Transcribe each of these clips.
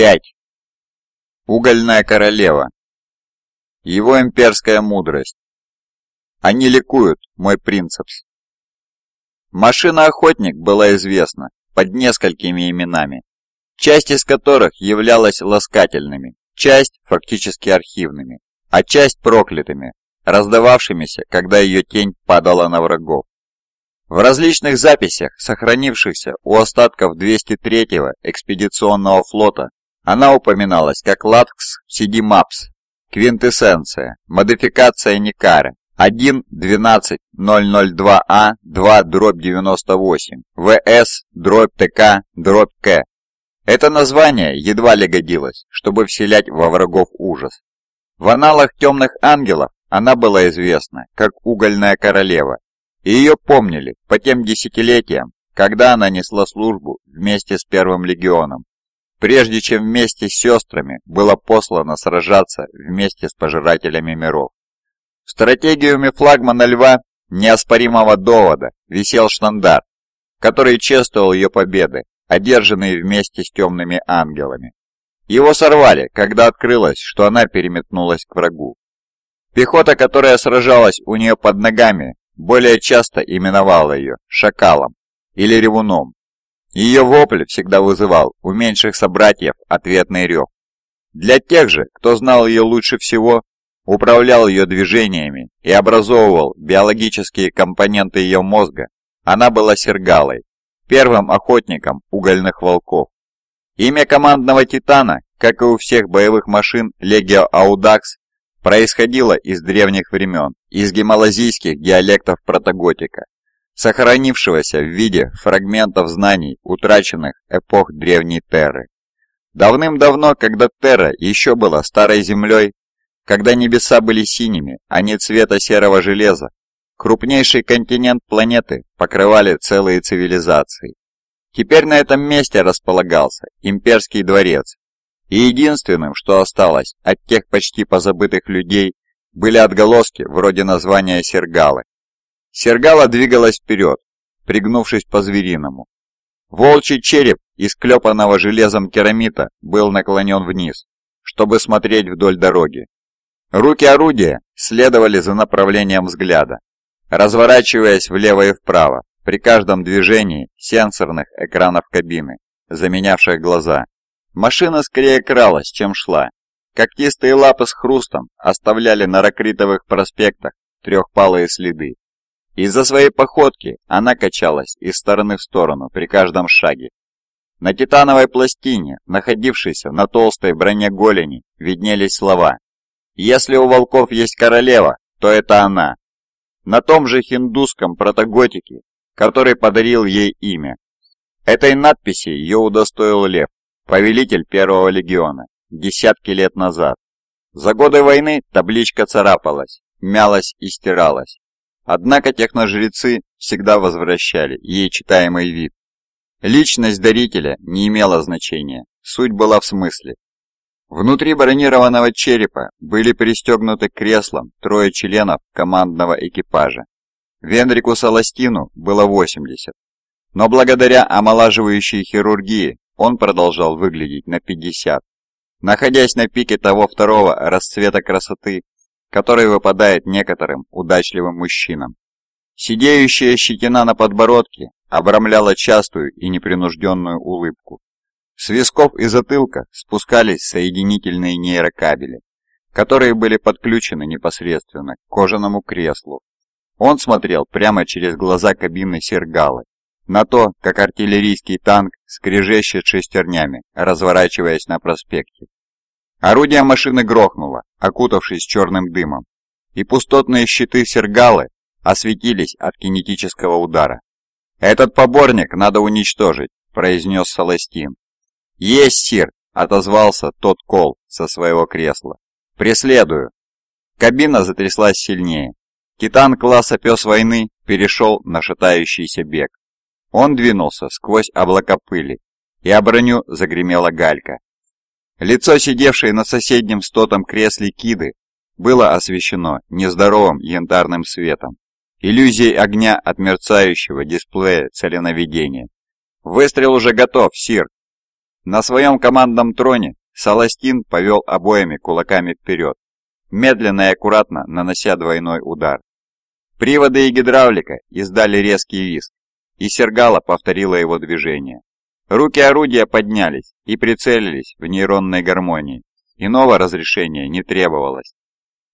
5. Угольная королева. Его имперская мудрость. Они ликуют, мой принцепс. Машина-охотник была известна под несколькими именами, часть из которых являлась ласкательными, часть фактически архивными, а часть проклятыми, раздававшимися, когда ее тень падала на врагов. В различных записях, сохранившихся у остатков 203-го экспедиционного флота, она упоминалась как Латкс Сидимапс, квинтэссенция, модификация Никары, 1.12.002А 2 дробь 98 ВС дробь ТК дробь К. Это название едва ли годилось, чтобы вселять во врагов ужас. В аналах темных ангелов она была известна как Угольная Королева, и ее помнили по тем десятилетиям, когда она несла службу вместе с Первым Легионом прежде чем вместе с сестрами было послано сражаться вместе с пожирателями миров. В стратегиуме флагмана Льва неоспоримого довода висел штандарт, который чествовал ее победы, одержанные вместе с темными ангелами. Его сорвали, когда открылось, что она переметнулась к врагу. Пехота, которая сражалась у нее под ногами, более часто именовала ее «шакалом» или «ревуном», ее вопль всегда вызывал у меньших собратьев ответный рев. Для тех же, кто знал ее лучше всего, управлял ее движениями и образовывал биологические компоненты ее мозга, она была Сергалой, первым охотником угольных волков. Имя командного Титана, как и у всех боевых машин Легио Аудакс, происходило из древних времен, из гималазийских диалектов протоготика сохранившегося в виде фрагментов знаний, утраченных эпох Древней Терры. Давным-давно, когда Терра еще была старой землей, когда небеса были синими, а не цвета серого железа, крупнейший континент планеты покрывали целые цивилизации. Теперь на этом месте располагался имперский дворец, и единственным, что осталось от тех почти позабытых людей, были отголоски вроде названия Сергалы. Сергала двигалась вперед, пригнувшись по-звериному. Волчий череп из клепанного железом керамита был наклонен вниз, чтобы смотреть вдоль дороги. Руки орудия следовали за направлением взгляда, разворачиваясь влево и вправо при каждом движении сенсорных экранов кабины, заменявших глаза. Машина скорее кралась, чем шла. Когтистые лапы с хрустом оставляли на ракритовых проспектах трехпалые следы. Из-за своей походки она качалась из стороны в сторону при каждом шаге. На титановой пластине, находившейся на толстой броне голени, виднелись слова «Если у волков есть королева, то это она». На том же хиндусском протоготике, который подарил ей имя. Этой надписи ее удостоил Лев, повелитель Первого легиона, десятки лет назад. За годы войны табличка царапалась, мялась и стиралась. Однако техножрецы всегда возвращали ей читаемый вид. Личность дарителя не имела значения, суть была в смысле. Внутри бронированного черепа были пристегнуты к креслам трое членов командного экипажа. Венрику Саластину было 80, но благодаря омолаживающей хирургии он продолжал выглядеть на 50. Находясь на пике того второго расцвета красоты, который выпадает некоторым удачливым мужчинам. Сидеющая щетина на подбородке обрамляла частую и непринужденную улыбку. С висков и затылка спускались соединительные нейрокабели, которые были подключены непосредственно к кожаному креслу. Он смотрел прямо через глаза кабины Сергалы, на то, как артиллерийский танк скрежещет шестернями, разворачиваясь на проспекте. Орудие машины грохнуло, окутавшись черным дымом, и пустотные щиты Сергалы осветились от кинетического удара. «Этот поборник надо уничтожить», — произнес Саластин. «Есть, сир», — отозвался тот кол со своего кресла. «Преследую». Кабина затряслась сильнее. Титан класса «Пес войны» перешел на шатающийся бег. Он двинулся сквозь облака пыли, и о броню загремела галька. Лицо сидевшей на соседнем стотом кресле Киды было освещено нездоровым янтарным светом, иллюзией огня от мерцающего дисплея целенаведения. «Выстрел уже готов, Сир!» На своем командном троне Саластин повел обоими кулаками вперед, медленно и аккуратно нанося двойной удар. Приводы и гидравлика издали резкий визг, и Сергала повторила его движение. Руки орудия поднялись и прицелились в нейронной гармонии. Иного разрешения не требовалось.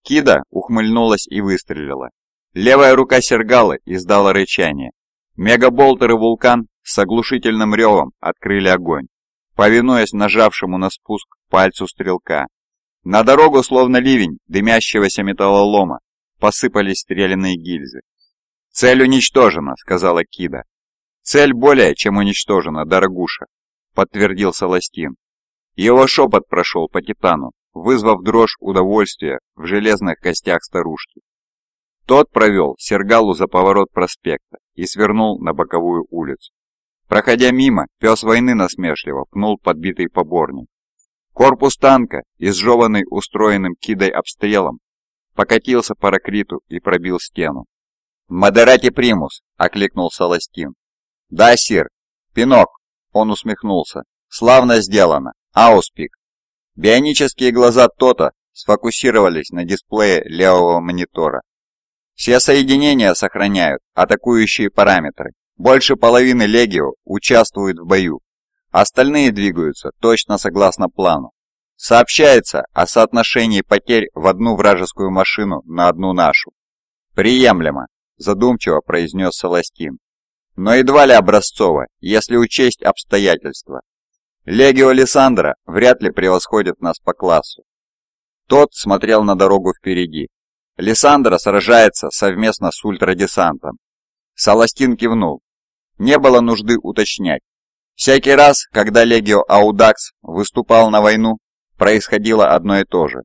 Кида ухмыльнулась и выстрелила. Левая рука Сергалы издала рычание. Мегаболтер и вулкан с оглушительным ревом открыли огонь, повинуясь нажавшему на спуск пальцу стрелка. На дорогу, словно ливень дымящегося металлолома, посыпались стрелянные гильзы. «Цель уничтожена», — сказала Кида. «Цель более чем уничтожена, дорогуша», — подтвердил Саластин. Его шепот прошел по Титану, вызвав дрожь удовольствия в железных костях старушки. Тот провел Сергалу за поворот проспекта и свернул на боковую улицу. Проходя мимо, пес войны насмешливо пнул подбитый поборник. Корпус танка, изжеванный устроенным кидой обстрелом, покатился по ракриту и пробил стену. «Модерати примус!» — окликнул Саластин. «Да, сир. Пинок!» — он усмехнулся. «Славно сделано. Ауспик!» Бионические глаза Тота сфокусировались на дисплее левого монитора. Все соединения сохраняют атакующие параметры. Больше половины Легио участвуют в бою. Остальные двигаются точно согласно плану. Сообщается о соотношении потерь в одну вражескую машину на одну нашу. Приемлемо, задумчиво произнес Саластин. Но едва ли образцово, если учесть обстоятельства. Легио Лиссандра вряд ли превосходит нас по классу. Тот смотрел на дорогу впереди. Лиссандра сражается совместно с ультрадесантом. Саластин кивнул. Не было нужды уточнять. Всякий раз, когда Легио Аудакс выступал на войну, происходило одно и то же.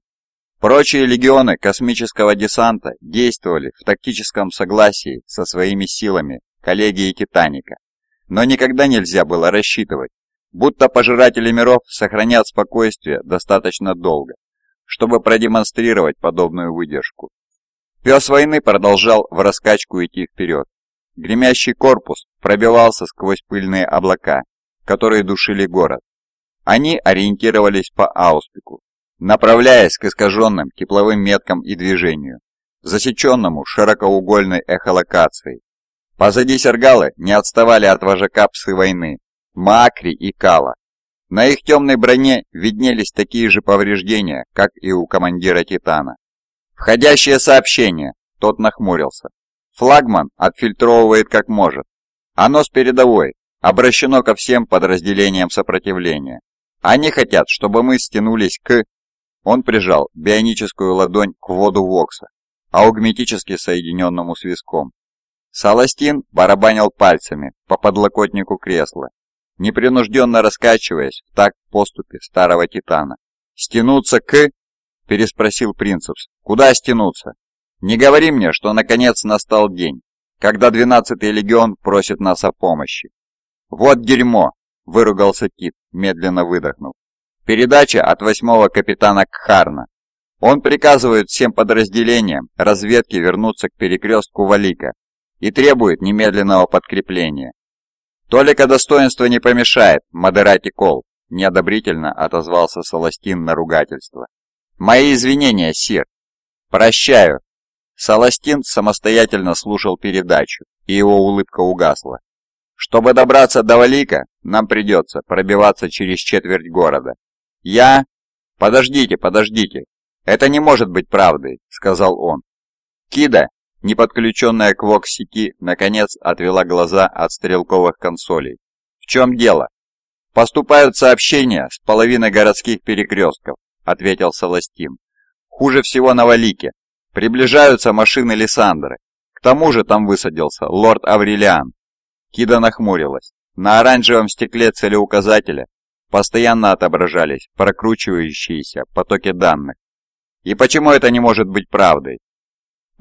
Прочие легионы космического десанта действовали в тактическом согласии со своими силами коллегии Титаника. Но никогда нельзя было рассчитывать, будто пожиратели миров сохранят спокойствие достаточно долго, чтобы продемонстрировать подобную выдержку. Пес войны продолжал в раскачку идти вперед. Гремящий корпус пробивался сквозь пыльные облака, которые душили город. Они ориентировались по ауспику, направляясь к искаженным тепловым меткам и движению, засеченному широкоугольной эхолокацией. Позади Сергалы не отставали от вожака псы войны, Макри и Кала. На их темной броне виднелись такие же повреждения, как и у командира Титана. «Входящее сообщение!» – тот нахмурился. «Флагман отфильтровывает как может. Оно с передовой, обращено ко всем подразделениям сопротивления. Они хотят, чтобы мы стянулись к...» Он прижал бионическую ладонь к воду Вокса, аугметически соединенному свиском. Саластин барабанил пальцами по подлокотнику кресла непринужденно раскачиваясь в такт поступе старого титана. «Стянуться к...» – переспросил Принцепс. «Куда стянуться? Не говори мне, что наконец настал день, когда двенадцатый легион просит нас о помощи». «Вот дерьмо!» – выругался Кит, медленно выдохнув. «Передача от восьмого капитана Кхарна. Он приказывает всем подразделениям разведки вернуться к перекрестку Валика и требует немедленного подкрепления. «Толика достоинства не помешает, модерати кол», – неодобрительно отозвался Саластин на ругательство. «Мои извинения, сир». «Прощаю». Саластин самостоятельно слушал передачу, и его улыбка угасла. «Чтобы добраться до Валика, нам придется пробиваться через четверть города. Я...» «Подождите, подождите. Это не может быть правдой», — сказал он. «Кида Неподключенная к ВОКС-сети, наконец, отвела глаза от стрелковых консолей. «В чем дело?» «Поступают сообщения с половины городских перекрестков», — ответил Саластин. «Хуже всего на Валике. Приближаются машины Лиссандры. К тому же там высадился лорд Аврелиан». Кида нахмурилась. На оранжевом стекле целеуказателя постоянно отображались прокручивающиеся потоки данных. И почему это не может быть правдой?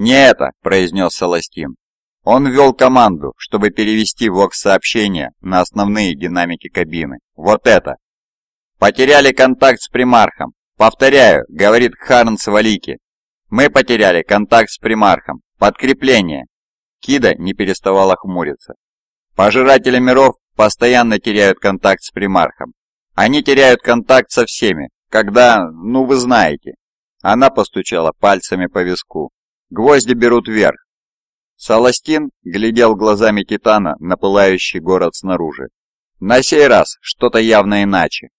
«Не это», – произнес Саластин. Он ввел команду, чтобы перевести ВОКС-сообщение на основные динамики кабины. Вот это. «Потеряли контакт с примархом. Повторяю», – говорит Харнс Валики. «Мы потеряли контакт с примархом. Подкрепление». Кида не переставала хмуриться. «Пожиратели миров постоянно теряют контакт с примархом. Они теряют контакт со всеми, когда, ну вы знаете. Она постучала пальцами по виску. Гвозди берут вверх. Саластин глядел глазами Титана на пылающий город снаружи. На сей раз что-то явно иначе.